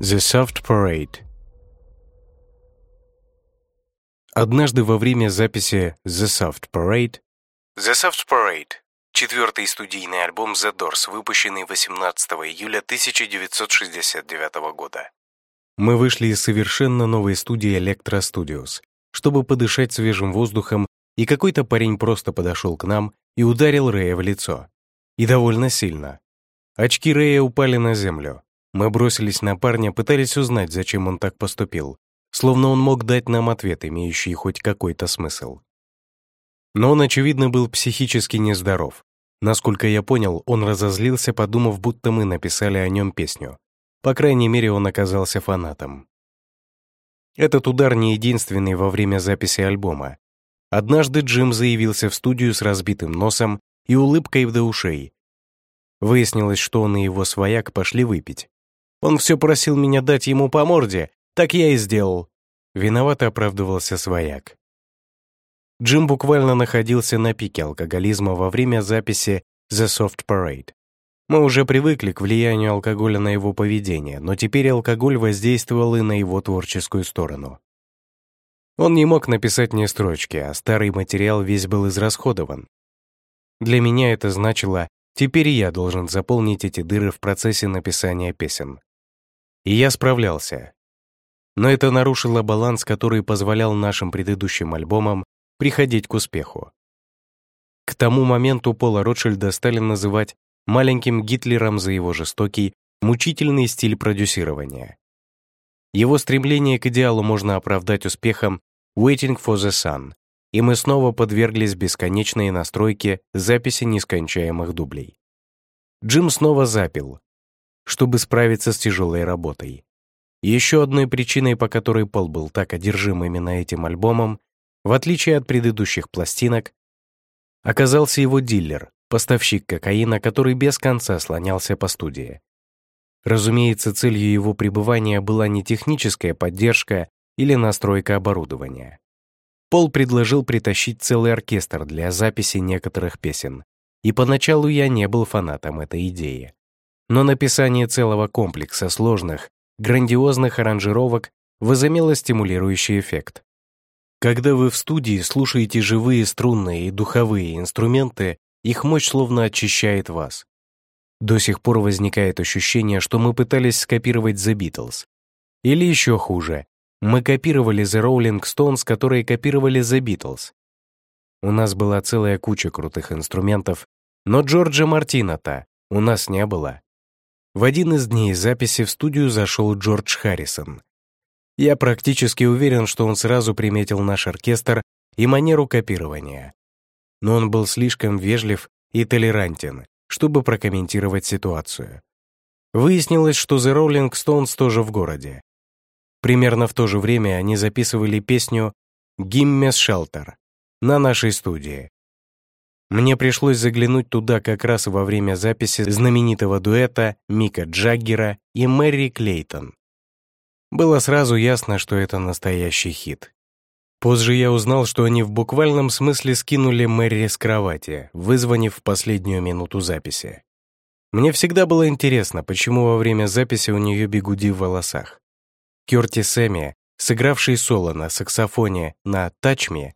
The Soft Parade Однажды во время записи The Soft Parade The Soft Parade — четвертый студийный альбом The Doors, выпущенный 18 июля 1969 года. Мы вышли из совершенно новой студии Electro Studios, чтобы подышать свежим воздухом, и какой-то парень просто подошел к нам и ударил Рэя в лицо. И довольно сильно. Очки Рэя упали на землю. Мы бросились на парня, пытались узнать, зачем он так поступил, словно он мог дать нам ответ, имеющий хоть какой-то смысл. Но он, очевидно, был психически нездоров. Насколько я понял, он разозлился, подумав, будто мы написали о нем песню. По крайней мере, он оказался фанатом. Этот удар не единственный во время записи альбома. Однажды Джим заявился в студию с разбитым носом и улыбкой до ушей. Выяснилось, что он и его свояк пошли выпить. Он все просил меня дать ему по морде, так я и сделал. Виновато оправдывался свояк. Джим буквально находился на пике алкоголизма во время записи «The Soft Parade». Мы уже привыкли к влиянию алкоголя на его поведение, но теперь алкоголь воздействовал и на его творческую сторону. Он не мог написать ни строчки, а старый материал весь был израсходован. Для меня это значило, теперь я должен заполнить эти дыры в процессе написания песен. И я справлялся. Но это нарушило баланс, который позволял нашим предыдущим альбомам приходить к успеху. К тому моменту Пола Ротшильда стали называть маленьким Гитлером за его жестокий, мучительный стиль продюсирования. Его стремление к идеалу можно оправдать успехом Waiting for the Sun, и мы снова подверглись бесконечной настройке записи нескончаемых дублей. Джим снова запил, чтобы справиться с тяжелой работой. Еще одной причиной, по которой Пол был так одержим именно этим альбомом, в отличие от предыдущих пластинок, оказался его дилер, поставщик кокаина, который без конца слонялся по студии. Разумеется, целью его пребывания была не техническая поддержка или настройка оборудования. Пол предложил притащить целый оркестр для записи некоторых песен, и поначалу я не был фанатом этой идеи. Но написание целого комплекса сложных, грандиозных аранжировок возымело стимулирующий эффект. Когда вы в студии слушаете живые струнные и духовые инструменты, их мощь словно очищает вас. До сих пор возникает ощущение, что мы пытались скопировать The Beatles. Или еще хуже, мы копировали The Rolling Stones, которые копировали The Beatles. У нас была целая куча крутых инструментов, но Джорджа Мартина-то у нас не было. В один из дней записи в студию зашел Джордж Харрисон. Я практически уверен, что он сразу приметил наш оркестр и манеру копирования. Но он был слишком вежлив и толерантен, чтобы прокомментировать ситуацию. Выяснилось, что The Rolling Stones тоже в городе. Примерно в то же время они записывали песню «Гиммес Шелтер» на нашей студии. Мне пришлось заглянуть туда как раз во время записи знаменитого дуэта Мика Джаггера и Мэри Клейтон. Было сразу ясно, что это настоящий хит. Позже я узнал, что они в буквальном смысле скинули Мэри с кровати, вызвонив в последнюю минуту записи. Мне всегда было интересно, почему во время записи у нее бегуди в волосах. Кёртис Эми, сыгравший соло на саксофоне на «Тачме»,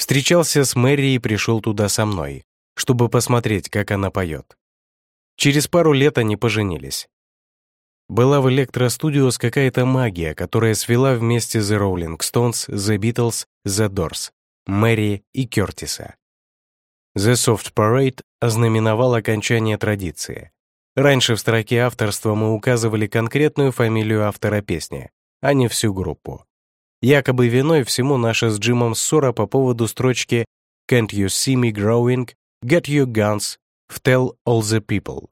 встречался с Мэри и пришел туда со мной, чтобы посмотреть, как она поет. Через пару лет они поженились. Была в Электростудиос какая-то магия, которая свела вместе The Rolling Stones, The Beatles, The Doors, Мэри и Кёртиса. The Soft Parade ознаменовал окончание традиции. Раньше в строке авторства мы указывали конкретную фамилию автора песни, а не всю группу. Якобы виной всему наша с Джимом ссора по поводу строчки «Can't you see me growing? Get your guns, tell all the people».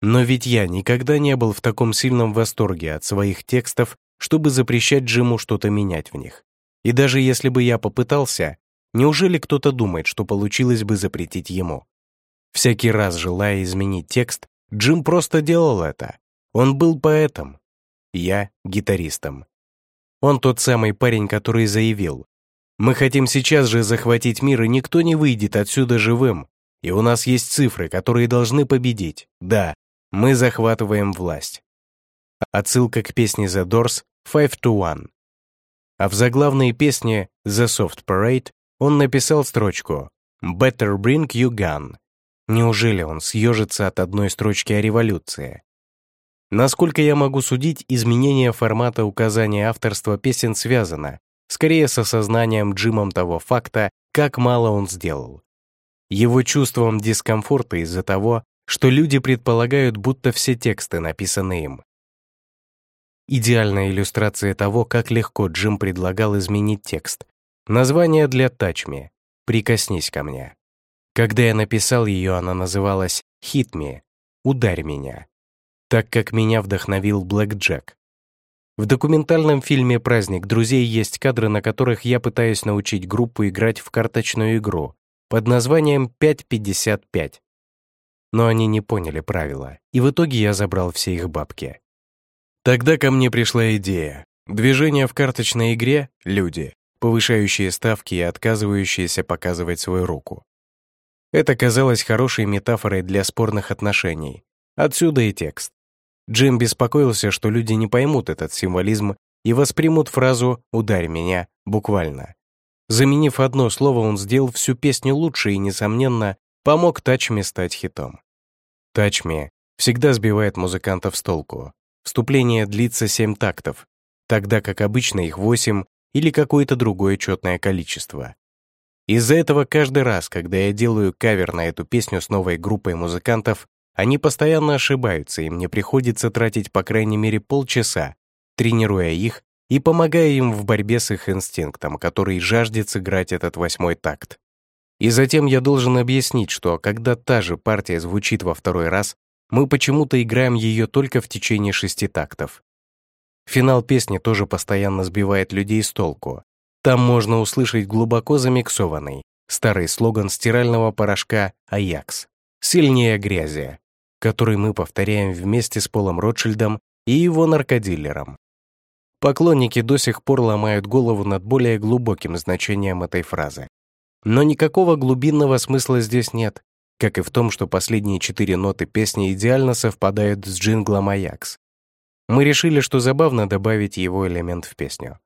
Но ведь я никогда не был в таком сильном восторге от своих текстов, чтобы запрещать Джиму что-то менять в них. И даже если бы я попытался, неужели кто-то думает, что получилось бы запретить ему? Всякий раз, желая изменить текст, Джим просто делал это. Он был поэтом. Я — гитаристом. Он тот самый парень, который заявил, «Мы хотим сейчас же захватить мир, и никто не выйдет отсюда живым. И у нас есть цифры, которые должны победить. Да, мы захватываем власть». отсылка к песне The Doors «Five to One». А в заглавной песне «The Soft Parade» он написал строчку «Better bring you gun». Неужели он съежится от одной строчки о революции? Насколько я могу судить, изменение формата указания авторства песен связано скорее с осознанием Джимом того факта, как мало он сделал. Его чувством дискомфорта из-за того, что люди предполагают, будто все тексты написаны им. Идеальная иллюстрация того, как легко Джим предлагал изменить текст. Название для Me «Прикоснись ко мне». Когда я написал ее, она называлась «Hit Me» «Ударь меня», так как меня вдохновил Блэк Джек. В документальном фильме «Праздник друзей» есть кадры, на которых я пытаюсь научить группу играть в карточную игру под названием 555. Но они не поняли правила, и в итоге я забрал все их бабки. Тогда ко мне пришла идея. Движение в карточной игре — люди, повышающие ставки и отказывающиеся показывать свою руку. Это казалось хорошей метафорой для спорных отношений. Отсюда и текст. Джим беспокоился, что люди не поймут этот символизм и воспримут фразу «ударь меня» буквально. Заменив одно слово, он сделал всю песню лучше и, несомненно, помог «Тачме» стать хитом. «Тачме» всегда сбивает музыкантов с толку. Вступление длится семь тактов, тогда как обычно их восемь или какое-то другое четное количество. Из-за этого каждый раз, когда я делаю кавер на эту песню с новой группой музыкантов, они постоянно ошибаются, и мне приходится тратить по крайней мере полчаса, тренируя их и помогая им в борьбе с их инстинктом, который жаждет сыграть этот восьмой такт. И затем я должен объяснить, что когда та же партия звучит во второй раз, мы почему-то играем ее только в течение шести тактов. Финал песни тоже постоянно сбивает людей с толку. Там можно услышать глубоко замиксованный старый слоган стирального порошка «Аякс» «Сильнее грязи», который мы повторяем вместе с Полом Ротшильдом и его наркодилером. Поклонники до сих пор ломают голову над более глубоким значением этой фразы. Но никакого глубинного смысла здесь нет, как и в том, что последние четыре ноты песни идеально совпадают с джинглом «Аякс». Мы решили, что забавно добавить его элемент в песню.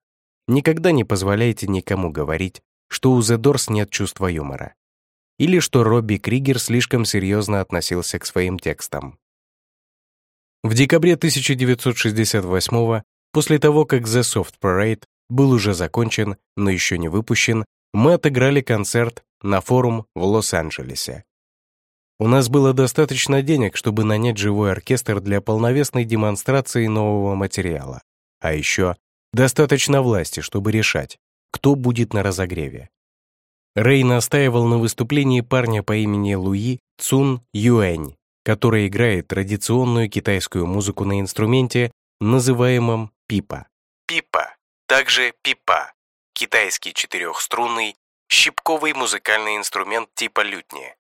Никогда не позволяйте никому говорить, что у The Doors нет чувства юмора или что Робби Кригер слишком серьезно относился к своим текстам. В декабре 1968 после того, как The Soft Parade был уже закончен, но еще не выпущен, мы отыграли концерт на форум в Лос-Анджелесе. У нас было достаточно денег, чтобы нанять живой оркестр для полновесной демонстрации нового материала. А еще достаточно власти, чтобы решать, кто будет на разогреве. Рэй настаивал на выступлении парня по имени Луи Цун Юэнь, который играет традиционную китайскую музыку на инструменте, называемом пипа. Пипа, также пипа, китайский четырехструнный, щипковый музыкальный инструмент типа лютни.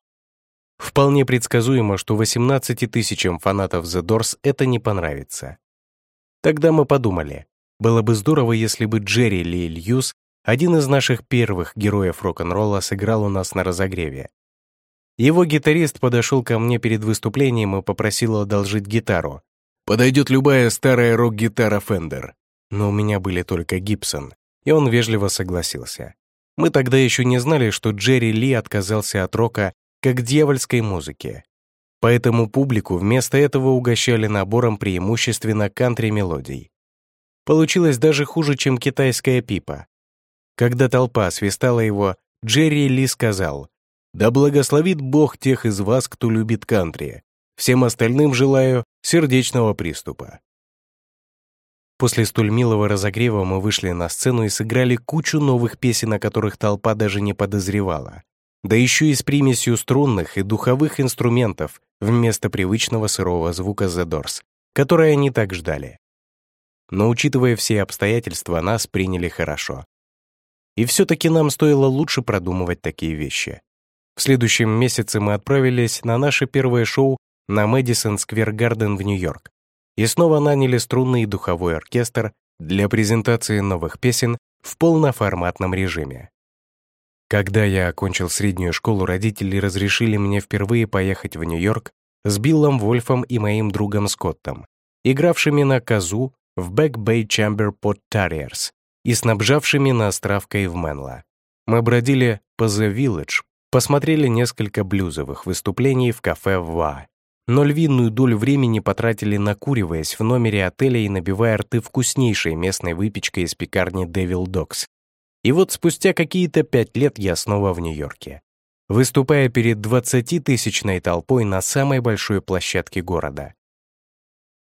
Вполне предсказуемо, что 18 тысячам фанатов The Doors это не понравится. Тогда мы подумали, было бы здорово, если бы Джерри Ли Льюс один из наших первых героев рок-н-ролла сыграл у нас на разогреве. Его гитарист подошел ко мне перед выступлением и попросил одолжить гитару. «Подойдет любая старая рок-гитара Fender». Но у меня были только Гибсон, и он вежливо согласился. Мы тогда еще не знали, что Джерри Ли отказался от рока как дьявольской музыки. Поэтому публику вместо этого угощали набором преимущественно кантри-мелодий. Получилось даже хуже, чем китайская пипа. Когда толпа свистала его, Джерри Ли сказал, «Да благословит Бог тех из вас, кто любит кантри. Всем остальным желаю сердечного приступа». После столь милого разогрева мы вышли на сцену и сыграли кучу новых песен, о которых толпа даже не подозревала. Да еще и с примесью струнных и духовых инструментов вместо привычного сырого звука The Doors, который они так ждали. Но учитывая все обстоятельства, нас приняли хорошо. И все-таки нам стоило лучше продумывать такие вещи. В следующем месяце мы отправились на наше первое шоу на Мэдисон Сквер Гарден в Нью-Йорк и снова наняли струнный и духовой оркестр для презентации новых песен в полноформатном режиме. Когда я окончил среднюю школу, родители разрешили мне впервые поехать в Нью-Йорк с Биллом Вольфом и моим другом Скоттом, игравшими на казу в Back Bay Chamber Pot Terriers и снабжавшими на островкой в Менла. Мы бродили по The Village, посмотрели несколько блюзовых выступлений в кафе «Ва», но львиную долю времени потратили накуриваясь в номере отеля и набивая рты вкуснейшей местной выпечкой из пекарни Devil Dogs. И вот спустя какие-то пять лет я снова в Нью-Йорке, выступая перед 20-тысячной толпой на самой большой площадке города.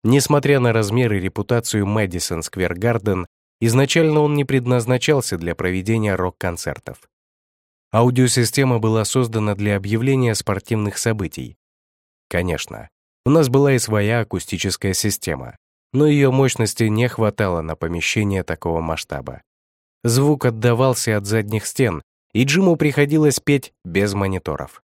Несмотря на размеры и репутацию Мэдисон Сквер Гарден, изначально он не предназначался для проведения рок-концертов. Аудиосистема была создана для объявления спортивных событий. Конечно, у нас была и своя акустическая система, но ее мощности не хватало на помещение такого масштаба. Звук отдавался от задних стен, и Джиму приходилось петь без мониторов.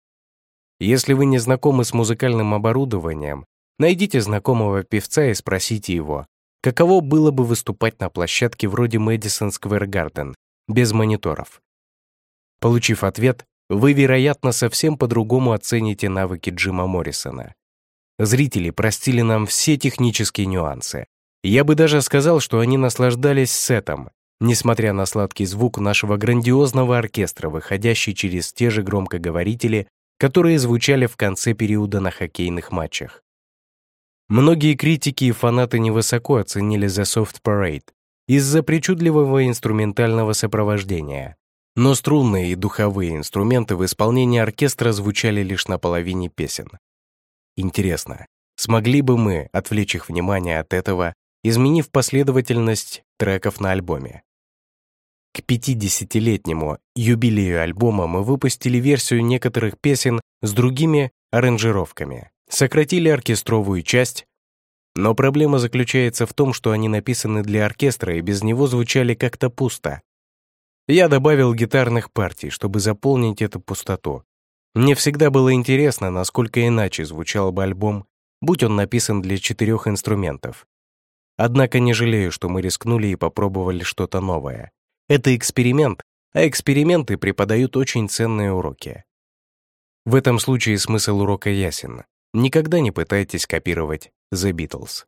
Если вы не знакомы с музыкальным оборудованием, найдите знакомого певца и спросите его, каково было бы выступать на площадке вроде Мэдисон Сквер Гарден без мониторов. Получив ответ, вы, вероятно, совсем по-другому оцените навыки Джима Моррисона. Зрители простили нам все технические нюансы. Я бы даже сказал, что они наслаждались сетом, несмотря на сладкий звук нашего грандиозного оркестра, выходящий через те же громкоговорители, которые звучали в конце периода на хоккейных матчах. Многие критики и фанаты невысоко оценили The Soft Parade из-за причудливого инструментального сопровождения. Но струнные и духовые инструменты в исполнении оркестра звучали лишь на половине песен. Интересно, смогли бы мы отвлечь их внимание от этого, изменив последовательность треков на альбоме? К 50-летнему юбилею альбома мы выпустили версию некоторых песен с другими аранжировками, сократили оркестровую часть, но проблема заключается в том, что они написаны для оркестра и без него звучали как-то пусто. Я добавил гитарных партий, чтобы заполнить эту пустоту. Мне всегда было интересно, насколько иначе звучал бы альбом, будь он написан для четырех инструментов. Однако не жалею, что мы рискнули и попробовали что-то новое. Это эксперимент, а эксперименты преподают очень ценные уроки. В этом случае смысл урока ясен. Никогда не пытайтесь копировать The Beatles.